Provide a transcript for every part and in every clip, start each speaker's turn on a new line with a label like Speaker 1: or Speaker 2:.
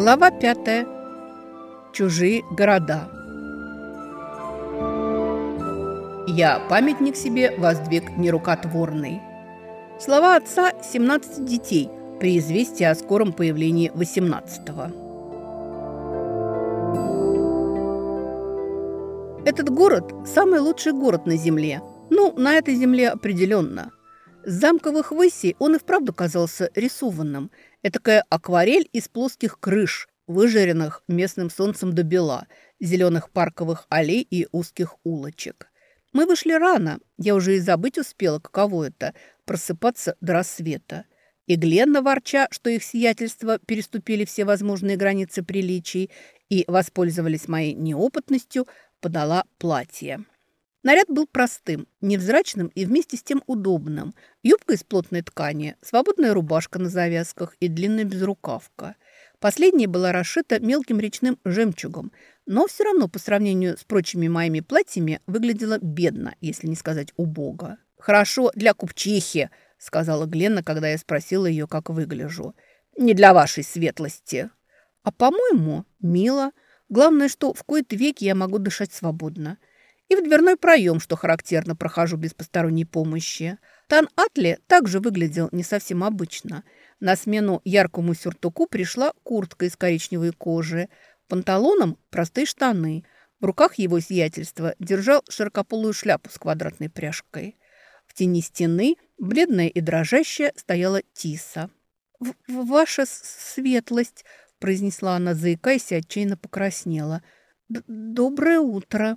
Speaker 1: Глава пятая. Чужие города. Я памятник себе воздвиг нерукотворный. Слова отца 17 детей при известии о скором появлении 18-го. Этот город – самый лучший город на земле. Ну, на этой земле определенно. С замковых высей он и вправду казался рисованным. Этакая акварель из плоских крыш, выжаренных местным солнцем до бела, зеленых парковых аллей и узких улочек. Мы вышли рано. Я уже и забыть успела, каково это – просыпаться до рассвета. И Гленна, ворча, что их сиятельства переступили все возможные границы приличий и воспользовались моей неопытностью – подала платье. Наряд был простым, невзрачным и вместе с тем удобным. Юбка из плотной ткани, свободная рубашка на завязках и длинная безрукавка. Последняя была расшита мелким речным жемчугом, но все равно по сравнению с прочими моими платьями выглядела бедно, если не сказать убого. «Хорошо для купчихи», — сказала Гленна, когда я спросила ее, как выгляжу. «Не для вашей светлости». «А, по-моему, мило», Главное, что в кои-то веки я могу дышать свободно. И в дверной проем, что характерно, прохожу без посторонней помощи. Тан Атли также выглядел не совсем обычно. На смену яркому сюртуку пришла куртка из коричневой кожи, панталоном простые штаны. В руках его сиятельства держал широкополую шляпу с квадратной пряжкой. В тени стены, бледная и дрожащая, стояла Тиса. «Ваша светлость!» произнесла она, заикаясь, и отчаянно покраснела. «Доброе утро!»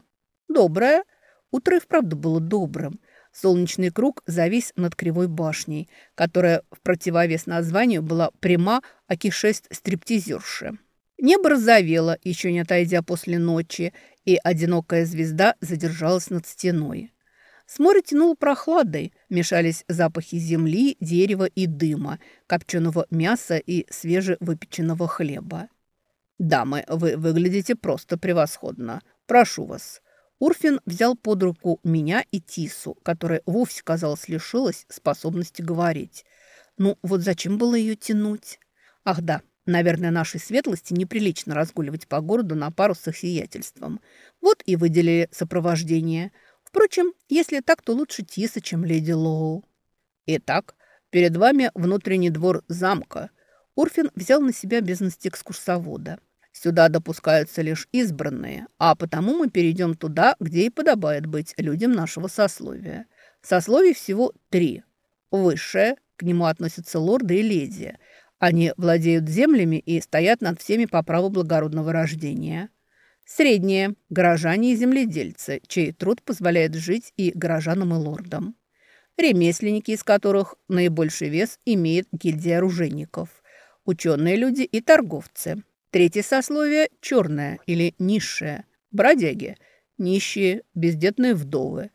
Speaker 1: «Доброе!» Утро и вправду было добрым. Солнечный круг завис над кривой башней, которая в противовес названию была пряма, аки шесть стриптизерши. Небо разовело, еще не отойдя после ночи, и одинокая звезда задержалась над стеной. С моря тянуло прохладой, мешались запахи земли, дерева и дыма, копченого мяса и свежевыпеченного хлеба. «Дамы, вы выглядите просто превосходно. Прошу вас». Урфин взял под руку меня и Тису, которая вовсе, казалось, лишилась способности говорить. Ну, вот зачем было ее тянуть? Ах да, наверное, нашей светлости неприлично разгуливать по городу на пару с их сиятельством. Вот и выделили сопровождение – Впрочем, если так, то лучше Тиса, чем леди Лоу. Итак, перед вами внутренний двор замка. Урфин взял на себя обязанности экскурсовода. Сюда допускаются лишь избранные, а потому мы перейдем туда, где и подобает быть людям нашего сословия. Сословий всего три. Высшее, к нему относятся лорды и леди. Они владеют землями и стоят над всеми по праву благородного рождения. Средние – горожане и земледельцы, чей труд позволяет жить и горожанам и лордам. Ремесленники, из которых наибольший вес имеет гильдия оружейников. Ученые люди и торговцы. Третье сословие – черное или низшее. Бродяги – нищие, бездетные вдовы.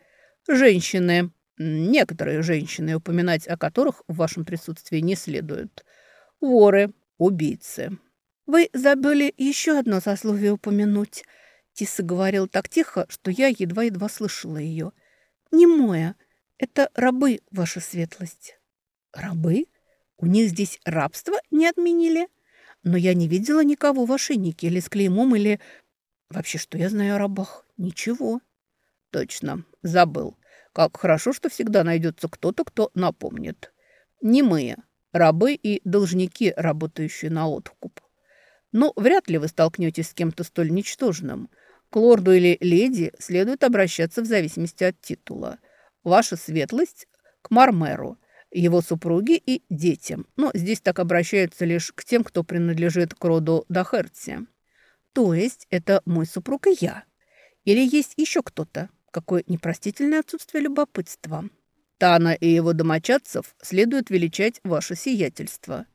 Speaker 1: Женщины – некоторые женщины, упоминать о которых в вашем присутствии не следует. Воры – убийцы. «Вы забыли еще одно сословие упомянуть», — Тиса говорил так тихо, что я едва-едва слышала ее. «Немое. Это рабы, ваша светлость». «Рабы? У них здесь рабство не отменили? Но я не видела никого в ошейнике или с клеймом, или... Вообще, что я знаю о рабах? Ничего». «Точно, забыл. Как хорошо, что всегда найдется кто-то, кто напомнит. Немые. Рабы и должники, работающие на откуп. Но вряд ли вы столкнетесь с кем-то столь ничтожным. К лорду или леди следует обращаться в зависимости от титула. Ваша светлость к Мармеру, его супруге и детям. Но здесь так обращаются лишь к тем, кто принадлежит к роду Дахерти. То есть это мой супруг и я. Или есть еще кто-то? Какое непростительное отсутствие любопытства. Тана и его домочадцев следует величать ваше сиятельство.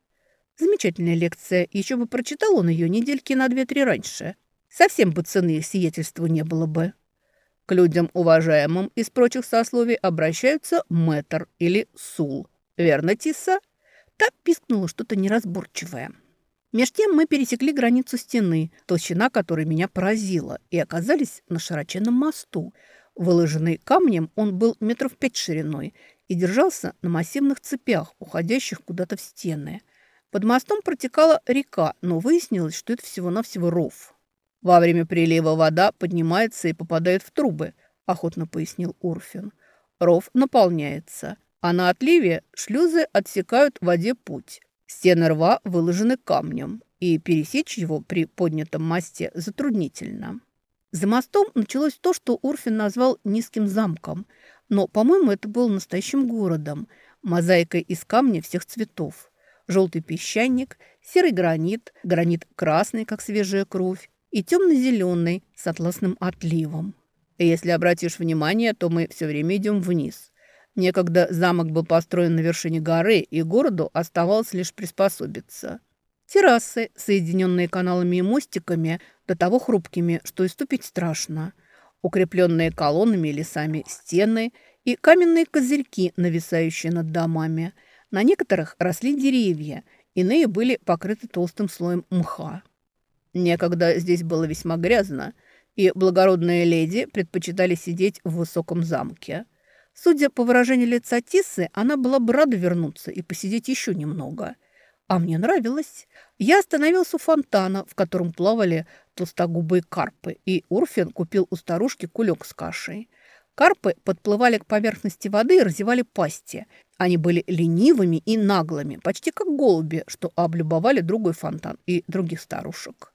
Speaker 1: Замечательная лекция. Еще бы прочитал он ее недельки на две-три раньше. Совсем бы цены их сиятельству не было бы. К людям уважаемым из прочих сословий обращаются мэтр или сул. Верно, Тисса? Та пискнула что-то неразборчивое. Меж тем мы пересекли границу стены, толщина которой меня поразила, и оказались на широченном мосту. Выложенный камнем он был метров пять шириной и держался на массивных цепях, уходящих куда-то в стены – Под мостом протекала река, но выяснилось, что это всего-навсего ров. Во время прилива вода поднимается и попадает в трубы, охотно пояснил Урфин. Ров наполняется, а на отливе шлюзы отсекают в воде путь. Стены рва выложены камнем, и пересечь его при поднятом мосте затруднительно. За мостом началось то, что Урфин назвал «низким замком», но, по-моему, это было настоящим городом, мозаикой из камня всех цветов желтый песчаник, серый гранит, гранит красный, как свежая кровь, и темно-зеленый с атласным отливом. Если обратишь внимание, то мы все время идем вниз. Некогда замок был построен на вершине горы, и городу оставалось лишь приспособиться. Террасы, соединенные каналами и мостиками, до того хрупкими, что и ступить страшно. Укрепленные колоннами и лесами стены и каменные козырьки, нависающие над домами – на некоторых росли деревья, иные были покрыты толстым слоем мха. Некогда здесь было весьма грязно, и благородные леди предпочитали сидеть в высоком замке. Судя по выражению лица Тиссы, она была бы рада вернуться и посидеть еще немного. А мне нравилось. Я остановился у фонтана, в котором плавали толстогубые карпы, и Урфин купил у старушки кулек с кашей. Карпы подплывали к поверхности воды и разевали пасти. Они были ленивыми и наглыми, почти как голуби, что облюбовали другой фонтан и других старушек.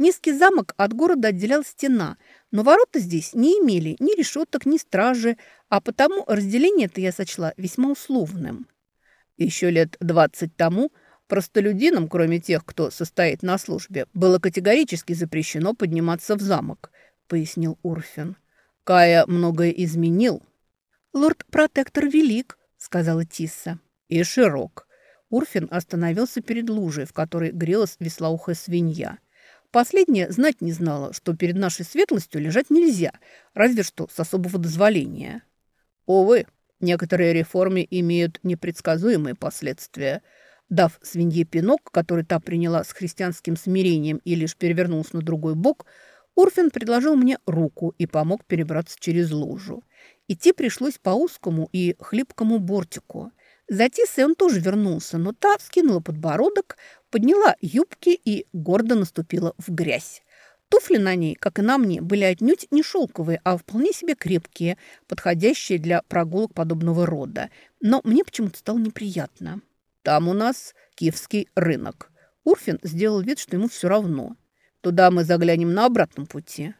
Speaker 1: Низкий замок от города отделял стена, но ворота здесь не имели ни решеток, ни стражи, а потому разделение это я сочла весьма условным. Еще лет двадцать тому простолюдинам, кроме тех, кто состоит на службе, было категорически запрещено подниматься в замок, пояснил Урфин. Кая многое изменил. «Лорд-протектор велик», — сказала Тисса. «И широк». Урфин остановился перед лужей, в которой грелась веслоухая свинья. Последняя знать не знала, что перед нашей светлостью лежать нельзя, разве что с особого дозволения. Увы, некоторые реформы имеют непредсказуемые последствия. Дав свинье пинок, который та приняла с христианским смирением и лишь перевернулся на другой бок, Урфин предложил мне руку и помог перебраться через лужу. Идти пришлось по узкому и хлипкому бортику. За Тисой он тоже вернулся, но та скинула подбородок, подняла юбки и гордо наступила в грязь. Туфли на ней, как и на мне, были отнюдь не шелковые, а вполне себе крепкие, подходящие для прогулок подобного рода. Но мне почему-то стало неприятно. «Там у нас киевский рынок». Урфин сделал вид, что ему все равно. Туда мы заглянем на обратном пути.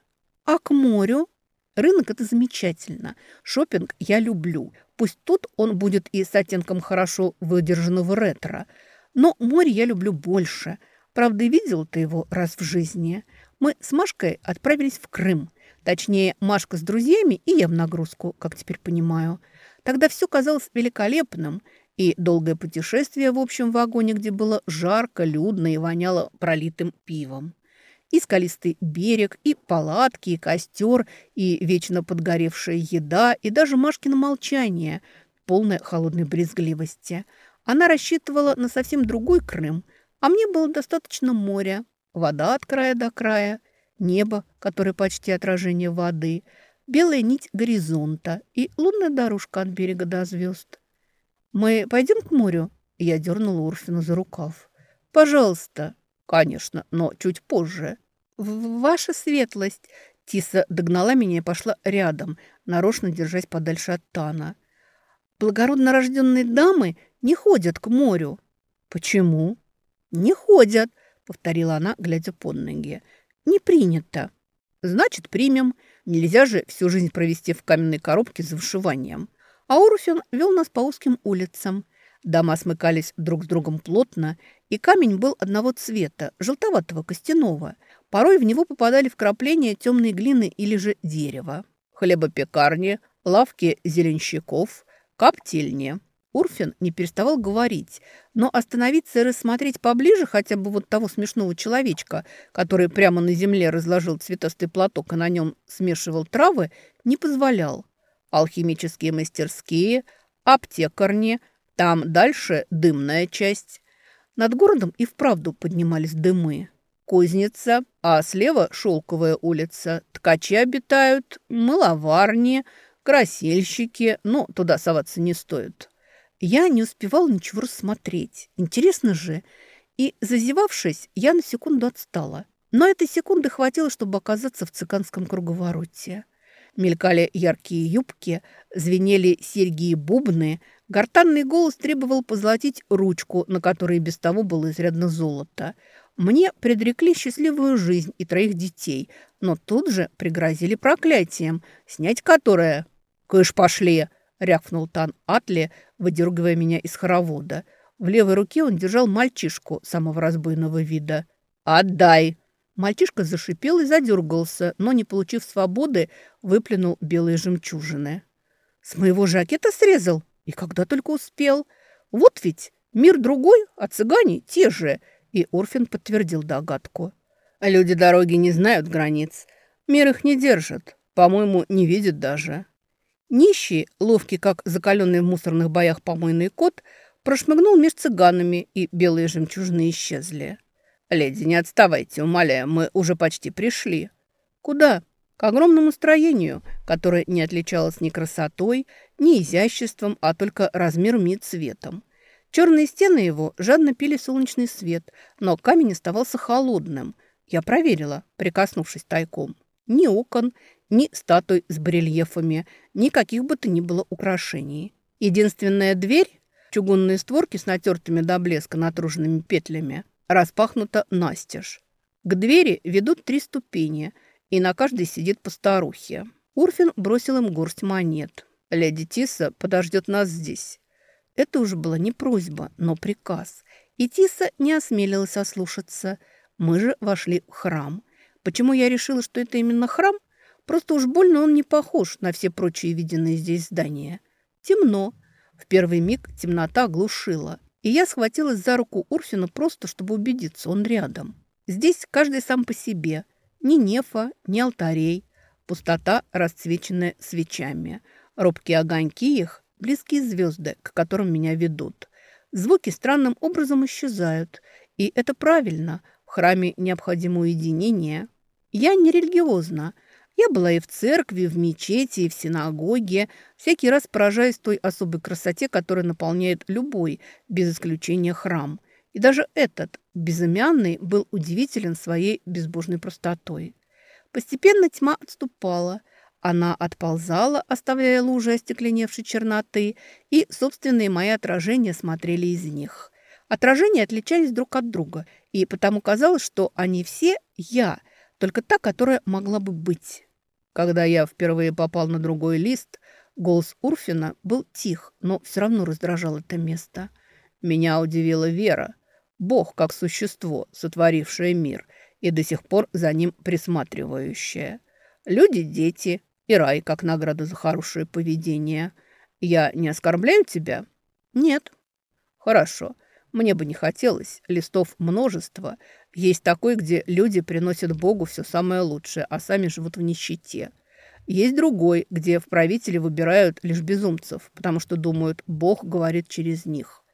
Speaker 1: А к морю? Рынок – это замечательно. Шопинг я люблю. Пусть тут он будет и с оттенком хорошо выдержанного ретро. Но море я люблю больше. Правда, видел ты его раз в жизни. Мы с Машкой отправились в Крым. Точнее, Машка с друзьями и я в нагрузку, как теперь понимаю. Тогда все казалось великолепным. И долгое путешествие в общем вагоне, где было жарко, людно и воняло пролитым пивом и скалистый берег, и палатки, и костер, и вечно подгоревшая еда, и даже Машкино молчание, полное холодной брезгливости. Она рассчитывала на совсем другой Крым, а мне было достаточно моря, вода от края до края, небо, которое почти отражение воды, белая нить горизонта и лунная дорожка от берега до звезд. «Мы пойдем к морю?» Я дернула Урфину за рукав. «Пожалуйста». «Конечно, но чуть позже». «Ваша светлость!» Тиса догнала меня и пошла рядом, нарочно держась подальше от Тана. «Благородно рожденные дамы не ходят к морю». «Почему?» «Не ходят», — повторила она, глядя под ноги. «Не принято». «Значит, примем. Нельзя же всю жизнь провести в каменной коробке за вышиванием». А вел нас по узким улицам. Дома смыкались друг с другом плотно, и камень был одного цвета, желтоватого костяного. Порой в него попадали вкрапления темной глины или же дерева. Хлебопекарни, лавки зеленщиков, коптильни. Урфин не переставал говорить, но остановиться и рассмотреть поближе хотя бы вот того смешного человечка, который прямо на земле разложил цветастый платок и на нем смешивал травы, не позволял. Алхимические мастерские, аптекарни, там дальше дымная часть. Над городом и вправду поднимались дымы. Кузница, а слева шелковая улица. Ткачи обитают, мыловарни, красильщики, но туда соваться не стоит. Я не успевал ничего рассмотреть. Интересно же, И, зазевавшись, я на секунду отстала. Но этой секунды хватило, чтобы оказаться в цыганском круговороте. Мелькали яркие юбки, звенели серьги и бубны. Гортанный голос требовал позолотить ручку, на которой без того было изрядно золото. Мне предрекли счастливую жизнь и троих детей, но тут же пригрозили проклятием, снять которое... «Кыш пошли!» — рявкнул Тан Атли, выдергивая меня из хоровода. В левой руке он держал мальчишку самого разбойного вида. «Отдай!» Мальчишка зашипел и задергался, но, не получив свободы, выплюнул белые жемчужины. «С моего жакета срезал? И когда только успел? Вот ведь мир другой, а цыгане те же!» И Орфин подтвердил догадку. «Люди дороги не знают границ. Мир их не держит. По-моему, не видит даже». Нищий, ловкий, как закаленный в мусорных боях помойный кот, прошмыгнул меж цыганами, и белые жемчужины исчезли. «Леди, не отставайте, умоляю, мы уже почти пришли». «Куда?» «К огромному строению, которое не отличалось ни красотой, ни изяществом, а только размером и цветом. Черные стены его жадно пили солнечный свет, но камень оставался холодным. Я проверила, прикоснувшись тайком. Ни окон, ни статуй с барельефами, никаких бы то ни было украшений. Единственная дверь, чугунные створки с натертыми до блеска натруженными петлями, распахнута настежь. К двери ведут три ступени, и на каждой сидит по старухе. Урфин бросил им горсть монет. «Леди Тиса подождет нас здесь». Это уже была не просьба, но приказ. И Тиса не осмелилась ослушаться. Мы же вошли в храм. Почему я решила, что это именно храм? Просто уж больно он не похож на все прочие виденные здесь здания. Темно. В первый миг темнота глушила. И я схватилась за руку Урфина просто, чтобы убедиться, он рядом. Здесь каждый сам по себе. Ни нефа, ни алтарей. Пустота, расцвеченная свечами. Робкие огоньки их, близкие звезды, к которым меня ведут. Звуки странным образом исчезают. И это правильно. В храме необходимо уединение. Я не религиозна. Я была и в церкви, и в мечети, и в синагоге, всякий раз поражаясь той особой красоте, которая наполняет любой, без исключения храм. И даже этот, безымянный, был удивителен своей безбожной простотой. Постепенно тьма отступала. Она отползала, оставляя лужи остекленевшей черноты, и собственные мои отражения смотрели из них. Отражения отличались друг от друга, и потому казалось, что они все «я», только та, которая могла бы быть. Когда я впервые попал на другой лист, голос Урфина был тих, но все равно раздражал это место. Меня удивила Вера, Бог как существо, сотворившее мир и до сих пор за ним присматривающее. Люди – дети, и рай как награда за хорошее поведение. Я не оскорбляю тебя? Нет. Хорошо. Мне бы не хотелось. Листов множество. Есть такой, где люди приносят Богу все самое лучшее, а сами живут в нищете. Есть другой, где в правители выбирают лишь безумцев, потому что думают, Бог говорит через них.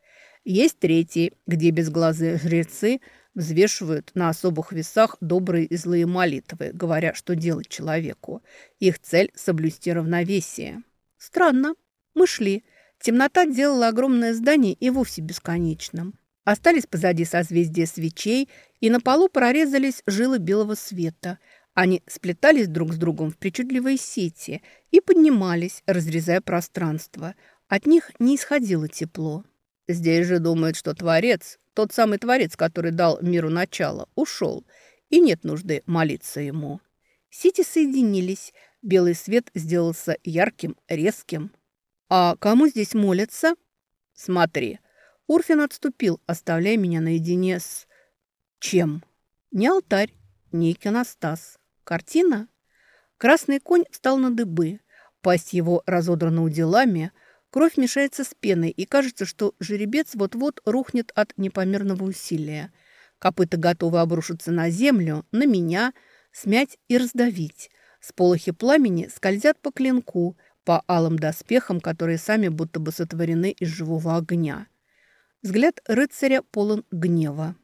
Speaker 1: Есть третий, где безглазые жрецы взвешивают на особых весах добрые и злые молитвы, говоря, что делать человеку. Их цель – соблюсти равновесие. Странно. Мы шли. Темнота делала огромное здание и вовсе бесконечным. Остались позади созвездия свечей, и на полу прорезались жилы белого света. Они сплетались друг с другом в причудливые сети и поднимались, разрезая пространство. От них не исходило тепло. Здесь же думают, что Творец, тот самый Творец, который дал миру начало, ушел, и нет нужды молиться ему. Сети соединились, белый свет сделался ярким, резким. «А кому здесь молятся?» «Смотри». Урфин отступил, оставляя меня наедине с... Чем? Не алтарь, не иконостас. Картина? Красный конь встал на дыбы. Пасть его разодрана уделами. Кровь мешается с пеной, и кажется, что жеребец вот-вот рухнет от непомерного усилия. Копыта готовы обрушиться на землю, на меня, смять и раздавить. Сполохи пламени скользят по клинку, по алым доспехам, которые сами будто бы сотворены из живого огня. Взгляд рыцаря полон гнева.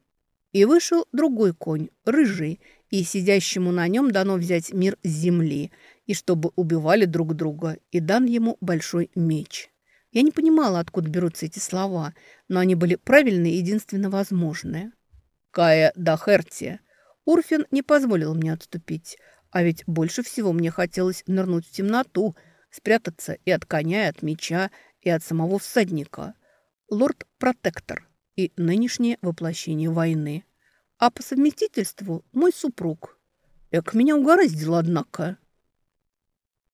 Speaker 1: И вышел другой конь, рыжий, и сидящему на нем дано взять мир земли, и чтобы убивали друг друга, и дан ему большой меч. Я не понимала, откуда берутся эти слова, но они были правильные и единственно возможные. Кая Дахерти. Урфин не позволил мне отступить. А ведь больше всего мне хотелось нырнуть в темноту, спрятаться и от коня, и от меча, и от самого всадника. Лорд-протектор и нынешнее воплощение войны. А по совместительству мой супруг. Эк, меня угораздило, однако.